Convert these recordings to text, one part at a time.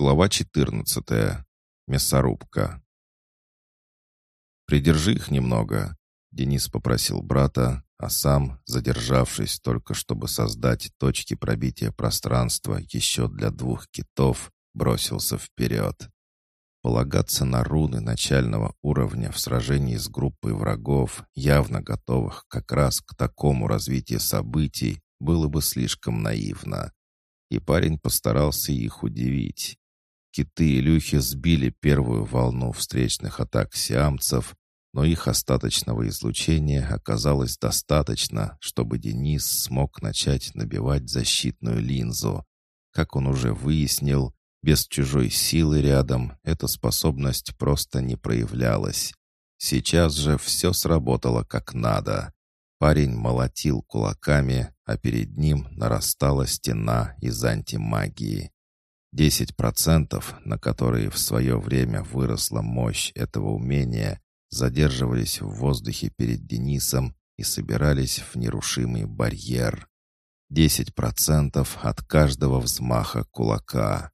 Глава 14. Мясорубка. «Придержи их немного», — Денис попросил брата, а сам, задержавшись только чтобы создать точки пробития пространства еще для двух китов, бросился вперед. Полагаться на руны начального уровня в сражении с группой врагов, явно готовых как раз к такому развитию событий, было бы слишком наивно. И парень постарался их удивить. Киты и люхи сбили первую волну встречных атак сиамцев, но их остаточного излучения оказалось достаточно, чтобы Денис смог начать набивать защитную линзу. Как он уже выяснил, без чужой силы рядом эта способность просто не проявлялась. Сейчас же все сработало как надо. Парень молотил кулаками, а перед ним нарастала стена из антимагии. Десять процентов, на которые в свое время выросла мощь этого умения, задерживались в воздухе перед Денисом и собирались в нерушимый барьер. Десять процентов от каждого взмаха кулака.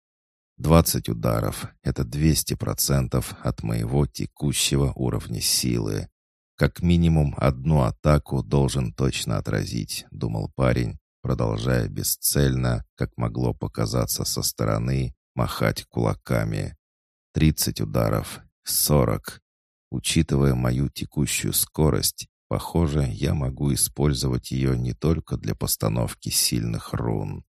Двадцать ударов — это двести процентов от моего текущего уровня силы. Как минимум одну атаку должен точно отразить, думал парень, продолжая бесцельно, как могло показаться со стороны, махать кулаками. Тридцать ударов, сорок. Учитывая мою текущую скорость, похоже, я могу использовать ее не только для постановки сильных рун.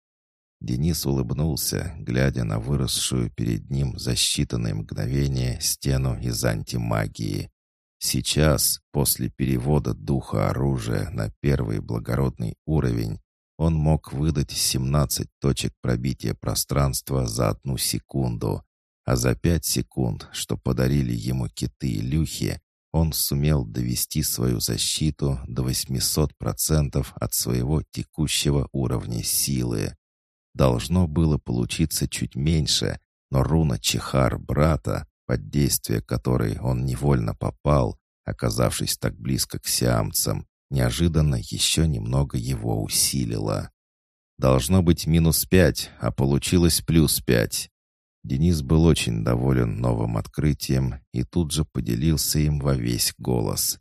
Денис улыбнулся, глядя на выросшую перед ним за считанные мгновения стену из антимагии. Сейчас, после перевода духа оружия на первый благородный уровень, он мог выдать 17 точек пробития пространства за одну секунду, а за 5 секунд, что подарили ему киты и люхи, он сумел довести свою защиту до 800% от своего текущего уровня силы. Должно было получиться чуть меньше, но руна Чехар брата, под действие которой он невольно попал, оказавшись так близко к сиамцам, неожиданно еще немного его усилило. Должно быть минус пять, а получилось плюс пять. Денис был очень доволен новым открытием и тут же поделился им во весь голос.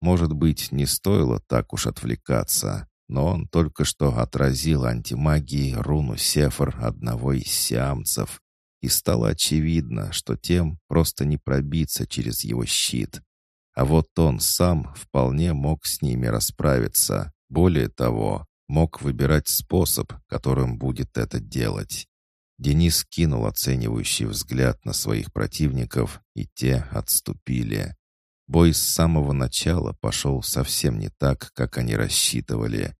Может быть, не стоило так уж отвлекаться, но он только что отразил антимагией руну Сефар одного из сиамцев, и стало очевидно, что тем просто не пробиться через его щит. А вот он сам вполне мог с ними расправиться. Более того, мог выбирать способ, которым будет это делать. Денис кинул оценивающий взгляд на своих противников, и те отступили. Бой с самого начала пошел совсем не так, как они рассчитывали.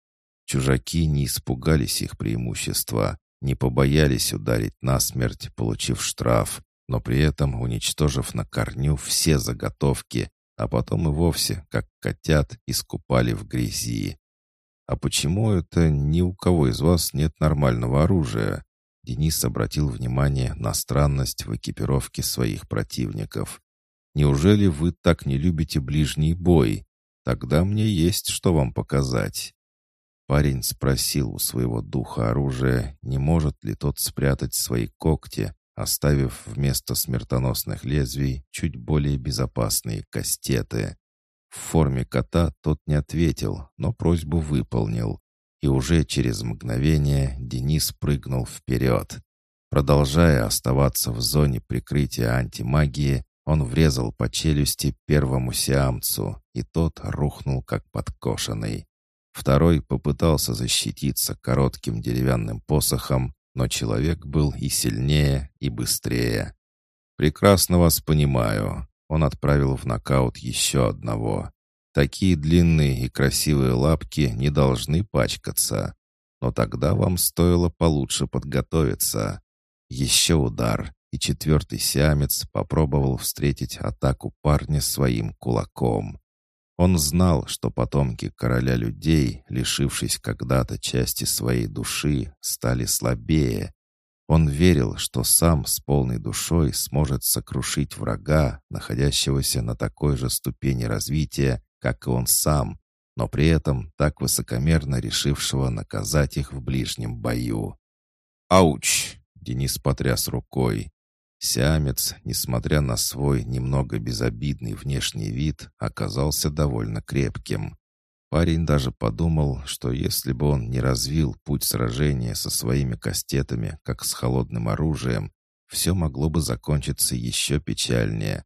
Чужаки не испугались их преимущества, не побоялись ударить насмерть, получив штраф, но при этом уничтожив на корню все заготовки, а потом и вовсе, как котят, искупали в грязи. «А почему это ни у кого из вас нет нормального оружия?» Денис обратил внимание на странность в экипировке своих противников. «Неужели вы так не любите ближний бой? Тогда мне есть что вам показать». Парень спросил у своего духа оружия, не может ли тот спрятать свои когти, оставив вместо смертоносных лезвий чуть более безопасные кастеты. В форме кота тот не ответил, но просьбу выполнил. И уже через мгновение Денис прыгнул вперед. Продолжая оставаться в зоне прикрытия антимагии, он врезал по челюсти первому сиамцу, и тот рухнул как подкошенный. Второй попытался защититься коротким деревянным посохом, но человек был и сильнее, и быстрее. «Прекрасно вас понимаю». Он отправил в нокаут еще одного. Такие длинные и красивые лапки не должны пачкаться. Но тогда вам стоило получше подготовиться. Еще удар, и четвертый сиамец попробовал встретить атаку парня своим кулаком. Он знал, что потомки короля людей, лишившись когда-то части своей души, стали слабее. Он верил, что сам с полной душой сможет сокрушить врага, находящегося на такой же ступени развития, как и он сам, но при этом так высокомерно решившего наказать их в ближнем бою. «Ауч!» Денис потряс рукой. Сиамец, несмотря на свой немного безобидный внешний вид, оказался довольно крепким. Парень даже подумал, что если бы он не развил путь сражения со своими кастетами, как с холодным оружием, все могло бы закончиться еще печальнее.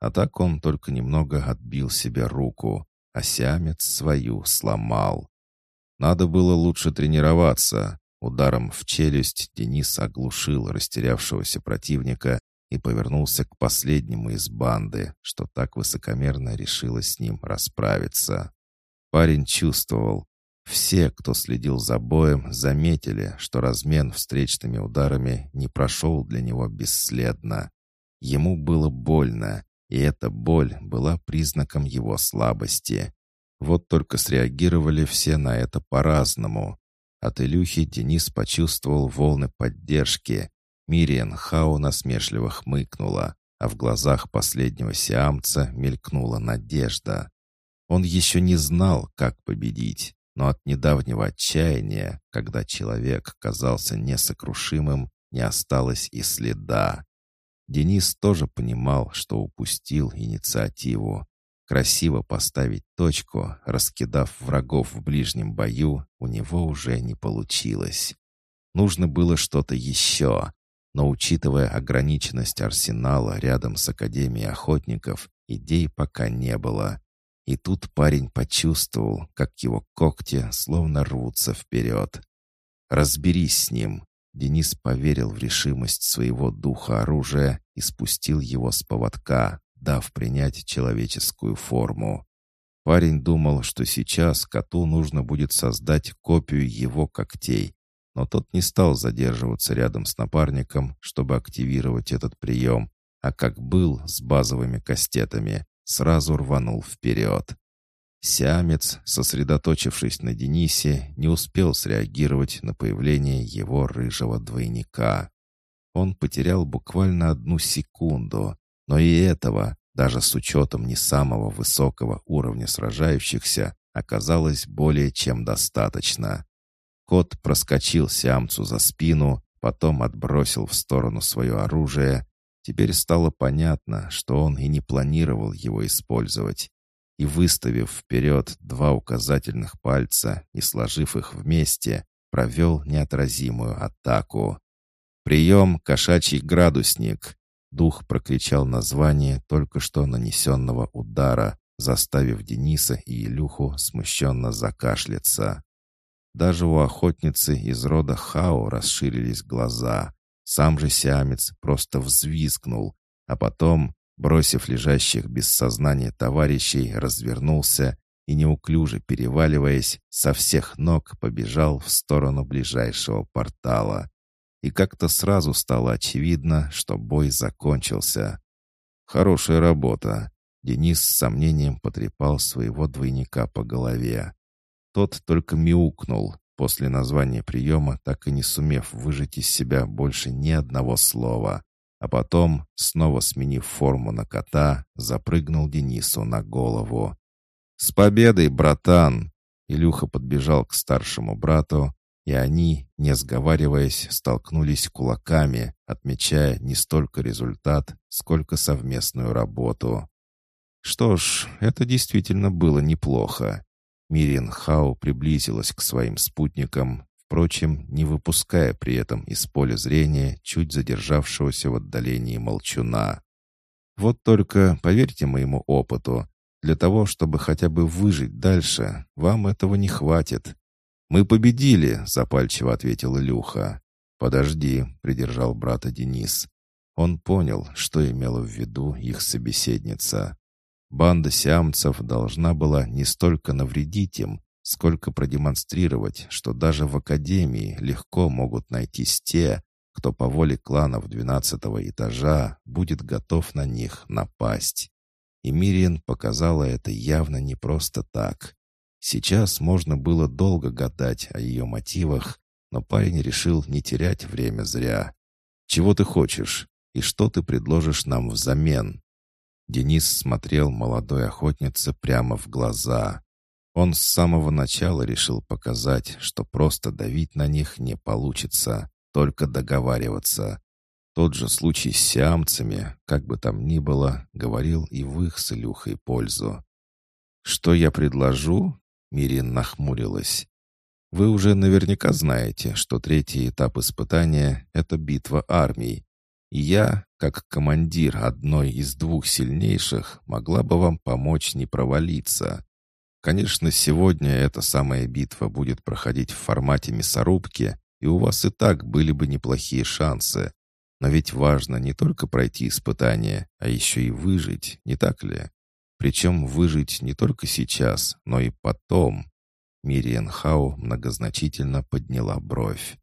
А так он только немного отбил себе руку, а сиамец свою сломал. Надо было лучше тренироваться. Ударом в челюсть Денис оглушил растерявшегося противника и повернулся к последнему из банды, что так высокомерно решила с ним расправиться. Парень чувствовал, все, кто следил за боем, заметили, что размен встречными ударами не прошел для него бесследно. Ему было больно, и эта боль была признаком его слабости. Вот только среагировали все на это по-разному. От Илюхи Денис почувствовал волны поддержки. Мириан Хау насмешливо хмыкнула, а в глазах последнего сиамца мелькнула надежда. Он еще не знал, как победить, но от недавнего отчаяния, когда человек казался несокрушимым, не осталось и следа. Денис тоже понимал, что упустил инициативу. Красиво поставить точку, раскидав врагов в ближнем бою, у него уже не получилось. Нужно было что-то еще, но учитывая ограниченность арсенала рядом с Академией охотников, идей пока не было. И тут парень почувствовал, как его когти словно рвутся вперед. «Разберись с ним!» Денис поверил в решимость своего духа оружия и спустил его с поводка, дав принять человеческую форму. Парень думал, что сейчас коту нужно будет создать копию его когтей, но тот не стал задерживаться рядом с напарником, чтобы активировать этот прием, а как был с базовыми кастетами, сразу рванул вперед. Сиамец, сосредоточившись на Денисе, не успел среагировать на появление его рыжего двойника. Он потерял буквально одну секунду, но и этого, даже с учетом не самого высокого уровня сражающихся, оказалось более чем достаточно. Кот проскочил Сиамцу за спину, потом отбросил в сторону свое оружие. Теперь стало понятно, что он и не планировал его использовать и, выставив вперед два указательных пальца и сложив их вместе, провел неотразимую атаку. «Прием, кошачий градусник!» Дух прокричал название только что нанесенного удара, заставив Дениса и Илюху смущенно закашляться. Даже у охотницы из рода Хао расширились глаза. Сам же сиамец просто взвизгнул, а потом, бросив лежащих без сознания товарищей, развернулся и, неуклюже переваливаясь, со всех ног побежал в сторону ближайшего портала. И как-то сразу стало очевидно, что бой закончился. «Хорошая работа!» Денис с сомнением потрепал своего двойника по голове. Тот только мяукнул, после названия приема так и не сумев выжать из себя больше ни одного слова а потом, снова сменив форму на кота, запрыгнул Денису на голову. «С победой, братан!» Илюха подбежал к старшему брату, и они, не сговариваясь, столкнулись кулаками, отмечая не столько результат, сколько совместную работу. Что ж, это действительно было неплохо. Мирин Хау приблизилась к своим спутникам, впрочем, не выпуская при этом из поля зрения чуть задержавшегося в отдалении молчуна. Вот только, поверьте моему опыту, для того, чтобы хотя бы выжить дальше, вам этого не хватит. «Мы победили», — запальчиво ответил Илюха. «Подожди», — придержал брата Денис. Он понял, что имела в виду их собеседница. Банда сиамцев должна была не столько навредить им, сколько продемонстрировать, что даже в Академии легко могут найтись те, кто по воле кланов двенадцатого этажа будет готов на них напасть. И Мириен показала это явно не просто так. Сейчас можно было долго гадать о ее мотивах, но парень решил не терять время зря. «Чего ты хочешь? И что ты предложишь нам взамен?» Денис смотрел молодой охотнице прямо в глаза. Он с самого начала решил показать, что просто давить на них не получится. только договариваться. Тот же случай с сиамцами, как бы там ни было, говорил и в их с Илюхой пользу. «Что я предложу?» — Мирин нахмурилась. «Вы уже наверняка знаете, что третий этап испытания — это битва армий. И я, как командир одной из двух сильнейших, могла бы вам помочь не провалиться. Конечно, сегодня эта самая битва будет проходить в формате мясорубки, и у вас и так были бы неплохие шансы. Но ведь важно не только пройти испытание, а еще и выжить, не так ли? Причем выжить не только сейчас, но и потом. Мириен Хау многозначительно подняла бровь.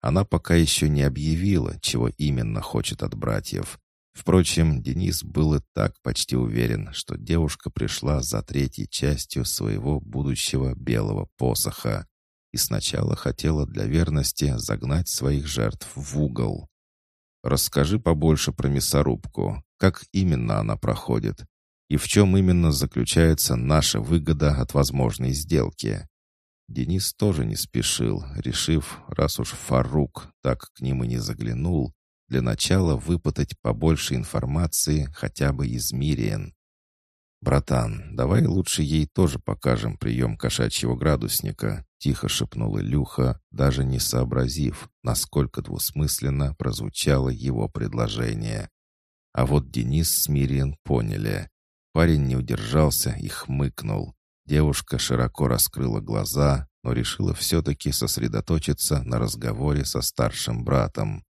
Она пока еще не объявила, чего именно хочет от братьев. Впрочем, Денис был и так почти уверен, что девушка пришла за третьей частью своего будущего белого посоха и сначала хотела для верности загнать своих жертв в угол. Расскажи побольше про мясорубку. Как именно она проходит? И в чем именно заключается наша выгода от возможной сделки? Денис тоже не спешил, решив, раз уж Фарук так к ним и не заглянул, для начала выпытать побольше информации хотя бы из Мириен. «Братан, давай лучше ей тоже покажем прием кошачьего градусника», — тихо шепнул Илюха, даже не сообразив, насколько двусмысленно прозвучало его предложение. А вот Денис с Мириен поняли. Парень не удержался и хмыкнул. Девушка широко раскрыла глаза, но решила все-таки сосредоточиться на разговоре со старшим братом.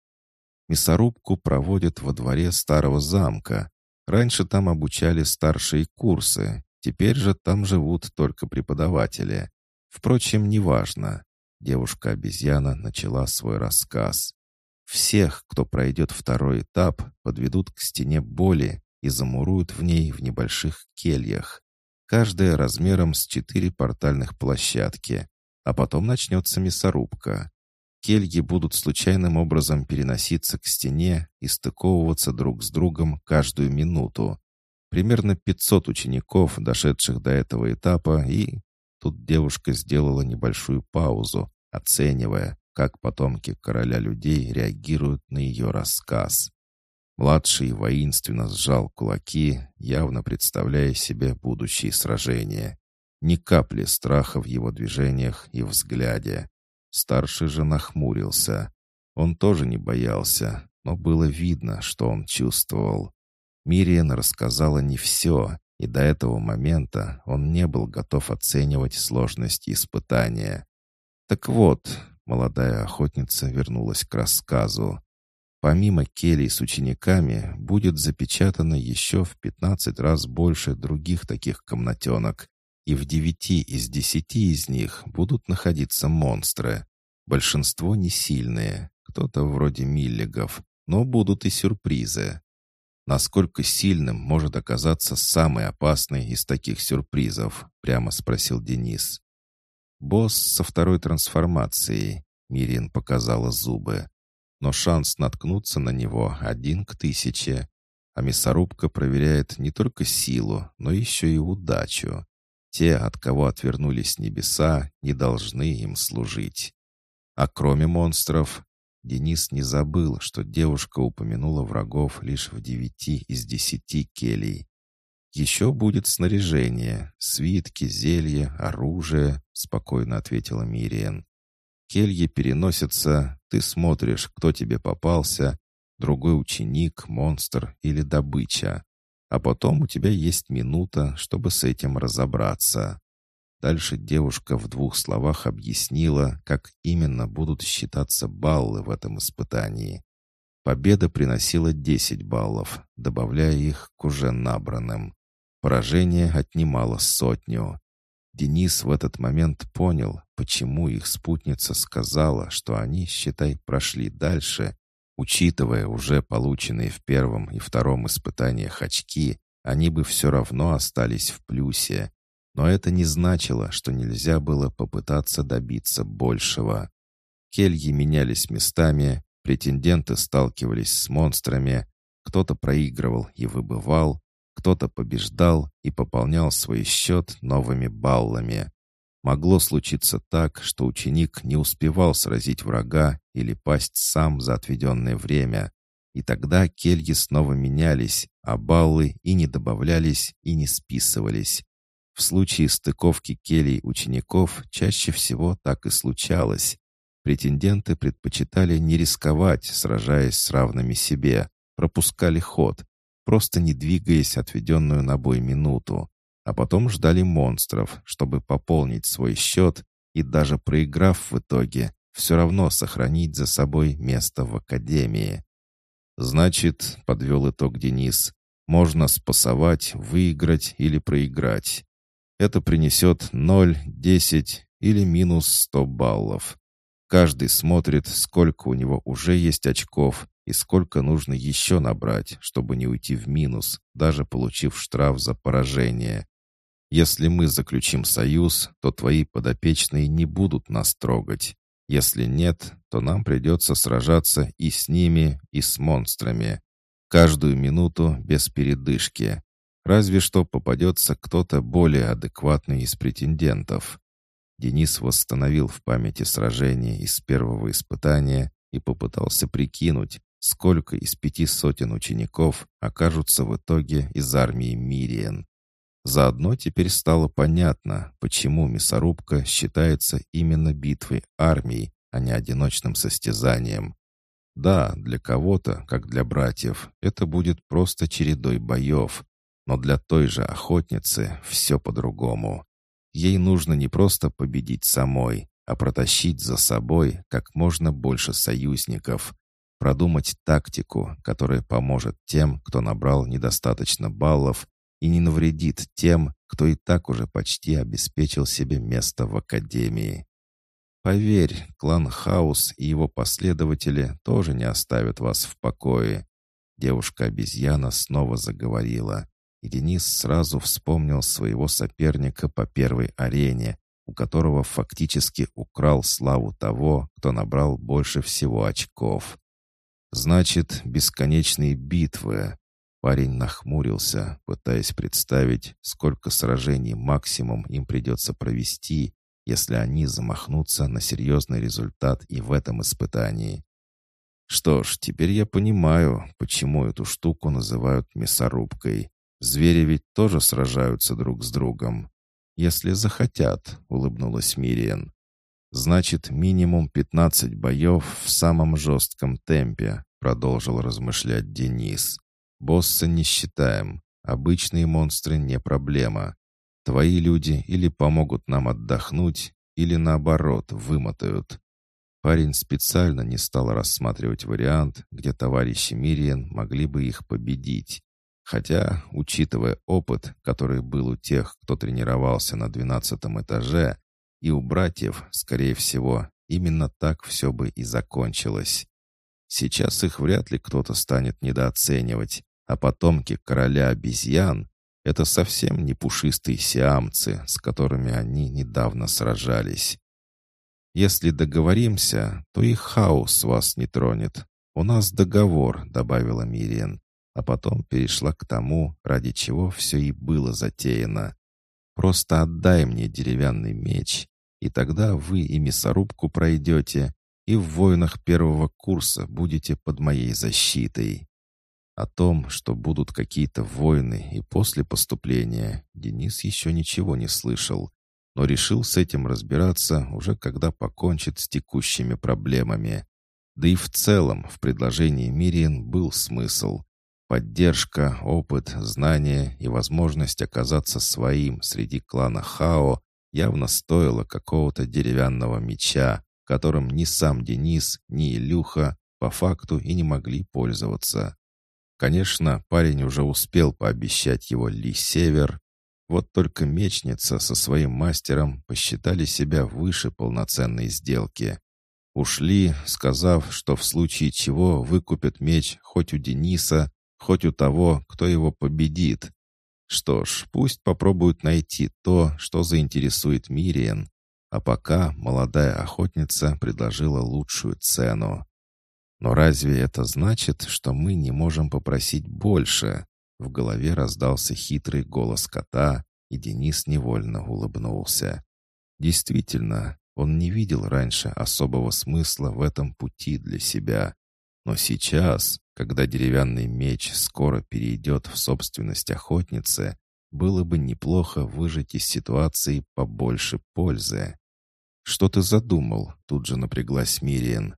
Мясорубку проводят во дворе старого замка, Раньше там обучали старшие курсы, теперь же там живут только преподаватели. Впрочем, неважно. Девушка-обезьяна начала свой рассказ. Всех, кто пройдет второй этап, подведут к стене боли и замуруют в ней в небольших кельях. Каждая размером с четыре портальных площадки. А потом начнется мясорубка. Кельги будут случайным образом переноситься к стене и стыковываться друг с другом каждую минуту. Примерно 500 учеников, дошедших до этого этапа, и... Тут девушка сделала небольшую паузу, оценивая, как потомки короля людей реагируют на ее рассказ. Младший воинственно сжал кулаки, явно представляя себе будущие сражения. Ни капли страха в его движениях и взгляде. Старший же нахмурился. Он тоже не боялся, но было видно, что он чувствовал. Мириан рассказала не все, и до этого момента он не был готов оценивать сложности испытания. Так вот, молодая охотница вернулась к рассказу. Помимо келей с учениками, будет запечатано еще в 15 раз больше других таких комнатенок, и в девяти из десяти из них будут находиться монстры. Большинство не сильные, кто-то вроде миллигов, но будут и сюрпризы. Насколько сильным может оказаться самый опасный из таких сюрпризов? Прямо спросил Денис. Босс со второй трансформацией. Мирин показала зубы. Но шанс наткнуться на него один к тысяче. А мясорубка проверяет не только силу, но еще и удачу. Те, от кого отвернулись небеса, не должны им служить. А кроме монстров, Денис не забыл, что девушка упомянула врагов лишь в девяти из десяти келей. «Еще будет снаряжение, свитки, зелья, оружие», — спокойно ответила Мириен. «Кельи переносятся, ты смотришь, кто тебе попался, другой ученик, монстр или добыча. А потом у тебя есть минута, чтобы с этим разобраться. Дальше девушка в двух словах объяснила, как именно будут считаться баллы в этом испытании. Победа приносила 10 баллов, добавляя их к уже набранным. Поражение отнимало сотню. Денис в этот момент понял, почему их спутница сказала, что они, считай, прошли дальше, Учитывая уже полученные в первом и втором испытаниях очки, они бы все равно остались в плюсе. Но это не значило, что нельзя было попытаться добиться большего. Кельги менялись местами, претенденты сталкивались с монстрами, кто-то проигрывал и выбывал, кто-то побеждал и пополнял свой счет новыми баллами. Могло случиться так, что ученик не успевал сразить врага или пасть сам за отведенное время. И тогда кельи снова менялись, а баллы и не добавлялись, и не списывались. В случае стыковки келей учеников чаще всего так и случалось. Претенденты предпочитали не рисковать, сражаясь с равными себе, пропускали ход, просто не двигаясь отведенную на бой минуту, а потом ждали монстров, чтобы пополнить свой счет и даже проиграв в итоге, все равно сохранить за собой место в академии. «Значит, — подвел итог Денис, — можно спасовать, выиграть или проиграть. Это принесет 0, 10 или минус 100 баллов. Каждый смотрит, сколько у него уже есть очков и сколько нужно еще набрать, чтобы не уйти в минус, даже получив штраф за поражение. Если мы заключим союз, то твои подопечные не будут нас трогать. Если нет, то нам придется сражаться и с ними, и с монстрами. Каждую минуту без передышки. Разве что попадется кто-то более адекватный из претендентов. Денис восстановил в памяти сражение из первого испытания и попытался прикинуть, сколько из пяти сотен учеников окажутся в итоге из армии Мириен. Заодно теперь стало понятно, почему мясорубка считается именно битвой армий, а не одиночным состязанием. Да, для кого-то, как для братьев, это будет просто чередой боев, но для той же охотницы все по-другому. Ей нужно не просто победить самой, а протащить за собой как можно больше союзников, продумать тактику, которая поможет тем, кто набрал недостаточно баллов, и не навредит тем, кто и так уже почти обеспечил себе место в Академии. Поверь, клан Хаус и его последователи тоже не оставят вас в покое. Девушка-обезьяна снова заговорила, и Денис сразу вспомнил своего соперника по первой арене, у которого фактически украл славу того, кто набрал больше всего очков. Значит, бесконечные битвы. Парень нахмурился, пытаясь представить, сколько сражений максимум им придется провести, если они замахнутся на серьезный результат и в этом испытании. Что ж, теперь я понимаю, почему эту штуку называют мясорубкой. Звери ведь тоже сражаются друг с другом. Если захотят, улыбнулась Мириен. Значит, минимум 15 боев в самом жестком темпе, продолжил размышлять Денис. Босса не считаем. Обычные монстры не проблема. Твои люди или помогут нам отдохнуть, или наоборот, вымотают. Парень специально не стал рассматривать вариант, где товарищи Мириен могли бы их победить. Хотя, учитывая опыт, который был у тех, кто тренировался на двенадцатом этаже, и у братьев, скорее всего, именно так все бы и закончилось. Сейчас их вряд ли кто-то станет недооценивать, а потомки короля обезьян — это совсем не пушистые сиамцы, с которыми они недавно сражались. Если договоримся, то и хаос вас не тронет. У нас договор», — добавила Мириен, а потом перешла к тому, ради чего все и было затеяно. «Просто отдай мне деревянный меч, и тогда вы и мясорубку пройдете, и в войнах первого курса будете под моей защитой». О том, что будут какие-то войны и после поступления, Денис еще ничего не слышал, но решил с этим разбираться уже когда покончит с текущими проблемами. Да и в целом в предложении Мириен был смысл. Поддержка, опыт, знания и возможность оказаться своим среди клана Хао явно стоило какого-то деревянного меча, которым ни сам Денис, ни Илюха по факту и не могли пользоваться. Конечно, парень уже успел пообещать его Ли Север. Вот только мечница со своим мастером посчитали себя выше полноценной сделки. Ушли, сказав, что в случае чего выкупят меч хоть у Дениса, хоть у того, кто его победит. Что ж, пусть попробуют найти то, что заинтересует Мириен. А пока молодая охотница предложила лучшую цену. Но разве это значит, что мы не можем попросить больше? В голове раздался хитрый голос кота, и Денис невольно улыбнулся. Действительно, он не видел раньше особого смысла в этом пути для себя. Но сейчас, когда деревянный меч скоро перейдет в собственность охотницы, было бы неплохо выжать из ситуации побольше пользы. «Что ты задумал?» — тут же напряглась Мириен.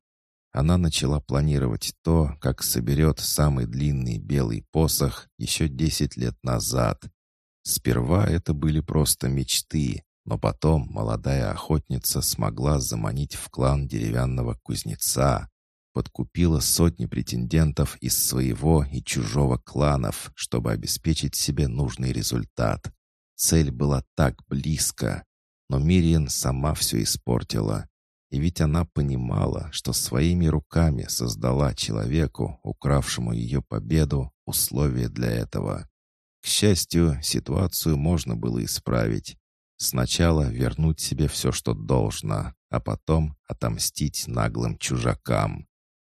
Она начала планировать то, как соберет самый длинный белый посох еще десять лет назад. Сперва это были просто мечты, но потом молодая охотница смогла заманить в клан деревянного кузнеца, подкупила сотни претендентов из своего и чужого кланов, чтобы обеспечить себе нужный результат. Цель была так близко, но Мириен сама все испортила. И ведь она понимала, что своими руками создала человеку, укравшему ее победу, условия для этого. К счастью, ситуацию можно было исправить. Сначала вернуть себе все, что должно, а потом отомстить наглым чужакам.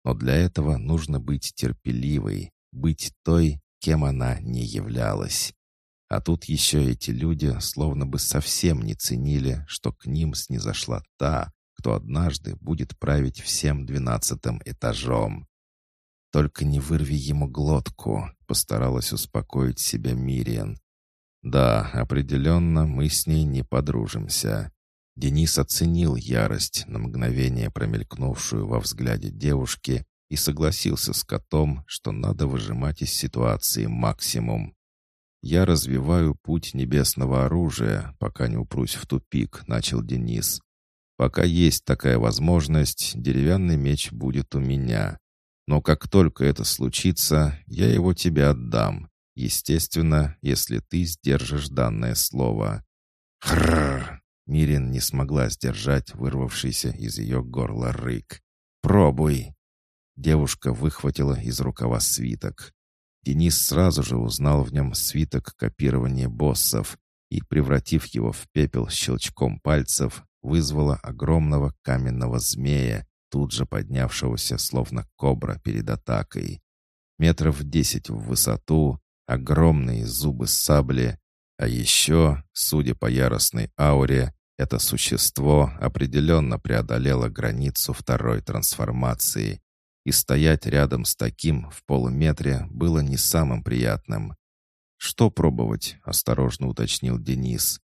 Но для этого нужно быть терпеливой, быть той, кем она не являлась. А тут еще эти люди словно бы совсем не ценили, что к ним снизошла та, кто однажды будет править всем двенадцатым этажом. «Только не вырви ему глотку», — постаралась успокоить себя Мириан. Да, определенно мы с ней не подружимся. Денис оценил ярость, на мгновение промелькнувшую во взгляде девушки, и согласился с котом, что надо выжимать из ситуации максимум. «Я развиваю путь небесного оружия, пока не упрусь в тупик», — начал Денис. «Пока есть такая возможность, деревянный меч будет у меня. Но как только это случится, я его тебе отдам. Естественно, если ты сдержишь данное слово. Хрррр! Мирин не смогла сдержать вырвавшийся из ее горла рык. «Пробуй!» Девушка выхватила из рукава свиток. Денис сразу же узнал в нем свиток копирования боссов и, превратив его в пепел щелчком пальцев, вызвала огромного каменного змея, тут же поднявшегося словно кобра перед атакой. Метров десять в высоту, огромные зубы сабли, а еще, судя по яростной ауре, это существо определенно преодолело границу второй трансформации, и стоять рядом с таким в полуметре было не самым приятным. «Что пробовать?» — осторожно уточнил Денис.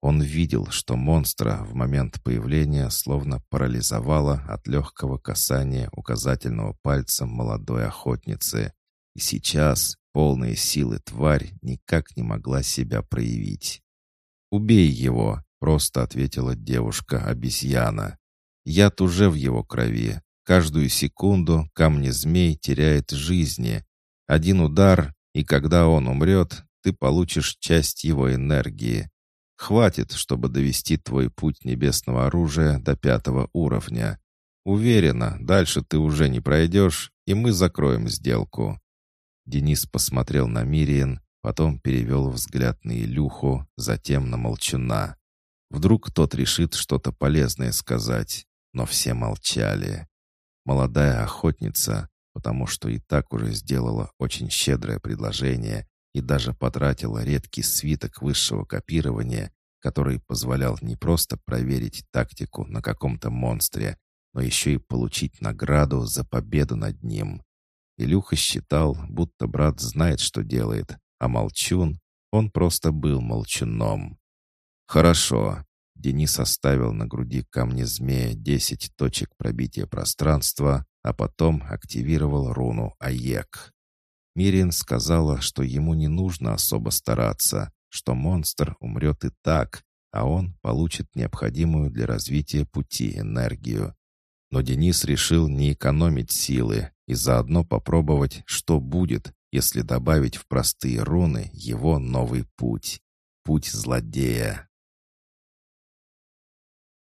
Он видел, что монстра в момент появления словно парализовало от легкого касания указательного пальца молодой охотницы. И сейчас, Полная силы тварь никак не могла себя проявить. «Убей его!» — просто ответила девушка-обезьяна. «Яд уже в его крови. Каждую секунду камни-змей теряет жизни. Один удар, и когда он умрет, ты получишь часть его энергии. Хватит, чтобы довести твой путь небесного оружия до пятого уровня. Уверена, дальше ты уже не пройдешь, и мы закроем сделку. Денис посмотрел на Мириен, потом перевел взгляд на Илюху, затем на Молчуна. Вдруг тот решит что-то полезное сказать, но все молчали. Молодая охотница, потому что и так уже сделала очень щедрое предложение и даже потратила редкий свиток высшего копирования, который позволял не просто проверить тактику на каком-то монстре, но еще и получить награду за победу над ним. Илюха считал, будто брат знает, что делает, а молчун, он просто был молчуном. «Хорошо». Денис оставил на груди камня змея десять точек пробития пространства, а потом активировал руну АЕК. Мирин сказала, что ему не нужно особо стараться, что монстр умрет и так, а он получит необходимую для развития пути энергию. Но Денис решил не экономить силы и заодно попробовать, что будет, если добавить в простые руны его новый путь. Путь злодея.